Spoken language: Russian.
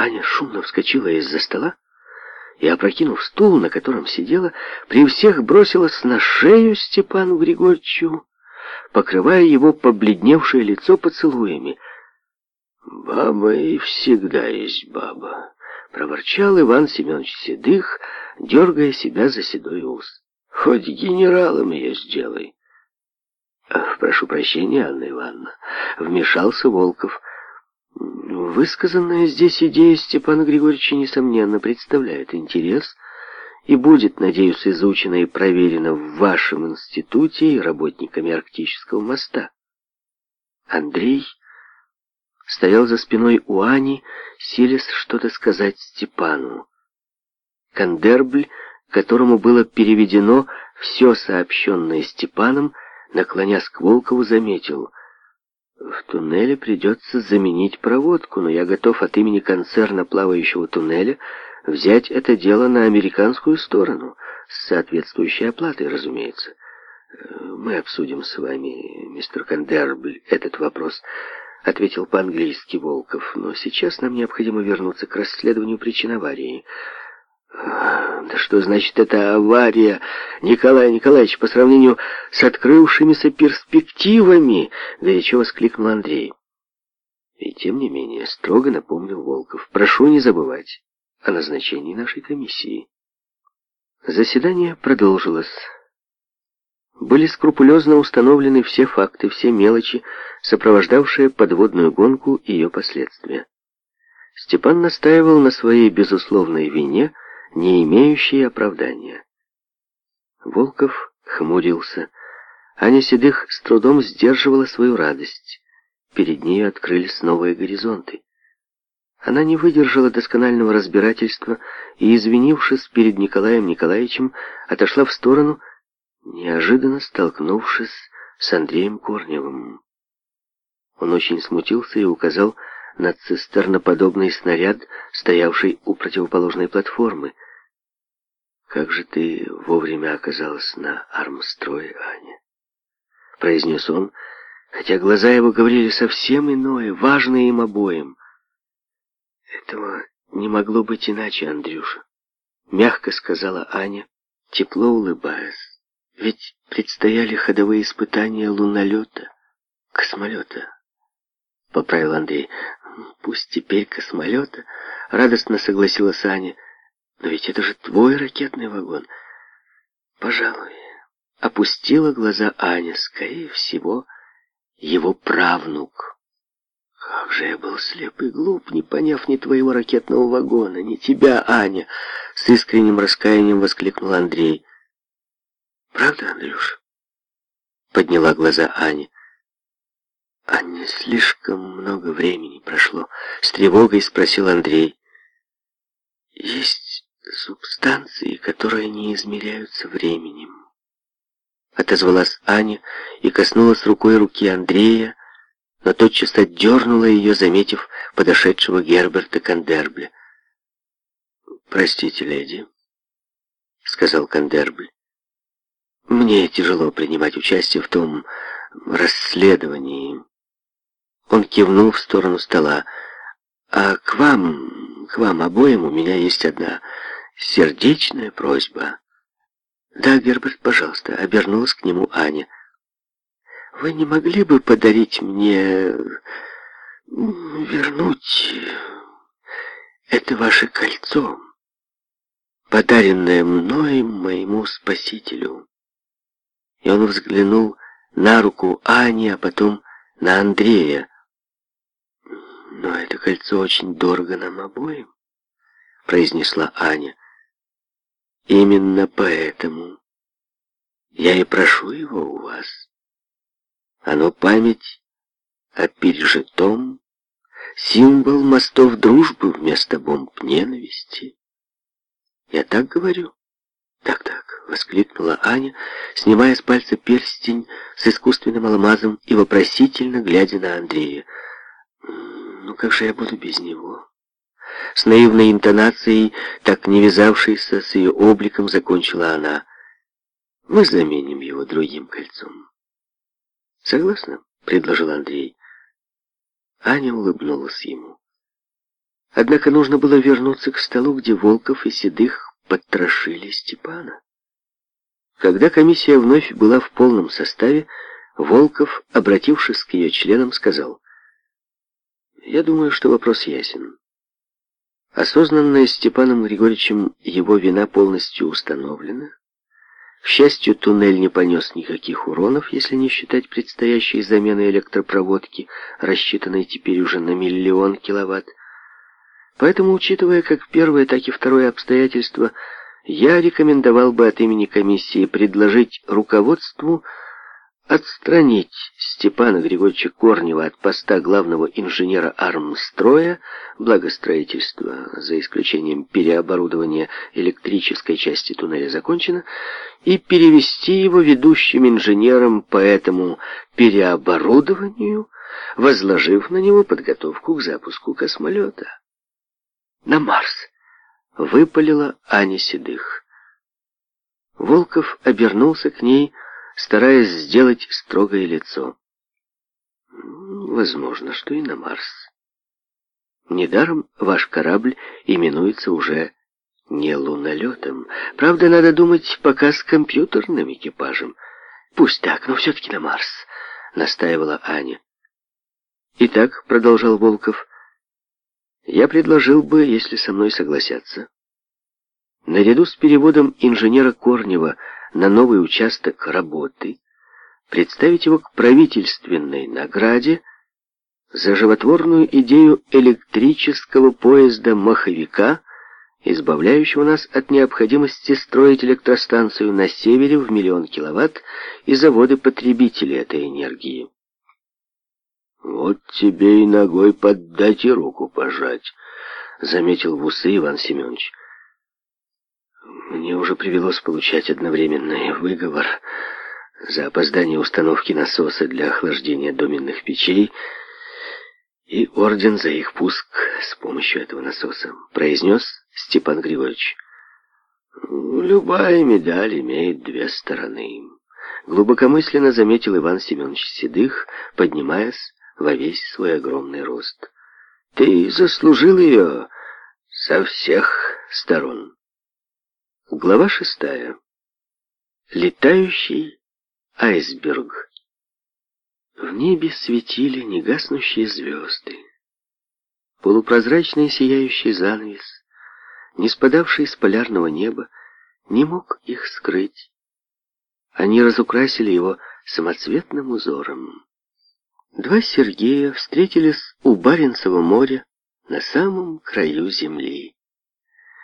Аня шумно вскочила из-за стола и, опрокинув стул, на котором сидела, при всех бросилась на шею Степану Григорьевичу, покрывая его побледневшее лицо поцелуями. «Баба и всегда есть баба», — проворчал Иван Семенович Седых, дергая себя за седой ус. «Хоть генералом ее сделай». «Прошу прощения, Анна Ивановна», — вмешался Волков. Высказанная здесь идея Степана Григорьевича, несомненно, представляет интерес и будет, надеюсь, изучена и проверена в вашем институте и работниками Арктического моста. Андрей стоял за спиной у Ани, силясь что-то сказать Степану. Кандербль, которому было переведено все сообщенное Степаном, наклонясь к Волкову, заметил — в туннеле придется заменить проводку, но я готов от имени концерна плавающего туннеля взять это дело на американскую сторону, с соответствующей оплатой, разумеется. Э, мы обсудим с вами, мистер Кандербль, этот вопрос, ответил по-английски Волков, но сейчас нам необходимо вернуться к расследованию причин аварии. Да что значит эта авария, Николай Николаевич, по сравнению с открывшимися перспективами? Горячо воскликнул Андрей. И тем не менее, строго напомнил Волков. Прошу не забывать о назначении нашей комиссии. Заседание продолжилось. Были скрупулезно установлены все факты, все мелочи, сопровождавшие подводную гонку и ее последствия. Степан настаивал на своей безусловной вине, не имеющие оправдания. Волков хмурился. Аня Седых с трудом сдерживала свою радость. Перед ней открылись новые горизонты. Она не выдержала досконального разбирательства и, извинившись перед Николаем Николаевичем, отошла в сторону, неожиданно столкнувшись с Андреем Корневым. Он очень смутился и указал над цистерноподобный снаряд, стоявший у противоположной платформы. «Как же ты вовремя оказалась на армстрое, Аня?» — произнес он, хотя глаза его говорили совсем иное, важное им обоим. «Этого не могло быть иначе, Андрюша», — мягко сказала Аня, тепло улыбаясь. Ведь предстояли ходовые испытания лунолета, космолета. Поправил Андрей. «Пусть теперь космолета», — радостно согласилась Аня. «Но ведь это же твой ракетный вагон». «Пожалуй», — опустила глаза Аня, скорее всего, его правнук. «Как же я был слеп и глуп, не поняв ни твоего ракетного вагона, ни тебя, Аня!» С искренним раскаянием воскликнул Андрей. «Правда, Андрюш?» Подняла глаза Аня. «А не слишком много времени прошло?» — с тревогой спросил Андрей. «Есть субстанции, которые не измеряются временем», — отозвалась Аня и коснулась рукой руки Андрея, но тотчас отдернула ее, заметив подошедшего Герберта Кандербля. «Простите, леди», — сказал Кандербль. «Мне тяжело принимать участие в том расследовании». Он кивнул в сторону стола. «А к вам, к вам обоим у меня есть одна сердечная просьба». «Да, Герберт, пожалуйста», — обернулась к нему Аня. «Вы не могли бы подарить мне... вернуть это ваше кольцо, подаренное мной моему спасителю?» И он взглянул на руку Ани, а потом на Андрея. «Но это кольцо очень дорого нам обоим», — произнесла Аня. «Именно поэтому я и прошу его у вас. Оно память о пережитом, символ мостов дружбы вместо бомб ненависти. Я так говорю?» «Так-так», — воскликнула Аня, снимая с пальца перстень с искусственным алмазом и вопросительно глядя на Андрея. «Ну как же я буду без него?» С наивной интонацией, так не вязавшейся с ее обликом, закончила она. «Мы заменим его другим кольцом». «Согласна?» — предложил Андрей. Аня улыбнулась ему. Однако нужно было вернуться к столу, где Волков и Седых потрошили Степана. Когда комиссия вновь была в полном составе, Волков, обратившись к ее членам, сказал — я думаю, что вопрос ясен. Осознанная Степаном Григорьевичем его вина полностью установлена. К счастью, туннель не понес никаких уронов, если не считать предстоящей замены электропроводки, рассчитанной теперь уже на миллион киловатт. Поэтому, учитывая как первое, так и второе обстоятельство, я рекомендовал бы от имени комиссии предложить руководству отстранить Степана Григорьевича Корнева от поста главного инженера армстроя, благостроительство, за исключением переоборудования электрической части туннеля, закончено, и перевести его ведущим инженером по этому переоборудованию, возложив на него подготовку к запуску космолета. На Марс выпалила Аня Седых. Волков обернулся к ней, стараясь сделать строгое лицо. Возможно, что и на Марс. Недаром ваш корабль именуется уже не лунолетом. Правда, надо думать пока с компьютерным экипажем. Пусть так, но все-таки на Марс, настаивала Аня. Итак, продолжал Волков, я предложил бы, если со мной согласятся, наряду с переводом инженера Корнева на новый участок работы, представить его к правительственной награде за животворную идею электрического поезда-маховика, избавляющего нас от необходимости строить электростанцию на севере в миллион киловатт и заводы-потребители этой энергии. «Вот тебе и ногой поддать и руку пожать», — заметил в усы Иван Семенович. Мне уже привелось получать одновременный выговор за опоздание установки насоса для охлаждения доменных печей и орден за их пуск с помощью этого насоса, произнес Степан Григорьевич. Любая медаль имеет две стороны. Глубокомысленно заметил Иван Семенович Седых, поднимаясь во весь свой огромный рост. Ты заслужил ее со всех сторон. Глава шестая. Летающий айсберг. В небе светили негаснущие звезды. Полупрозрачный сияющий занавес, не спадавший с полярного неба, не мог их скрыть. Они разукрасили его самоцветным узором. Два Сергея встретились у Баренцева моря на самом краю земли.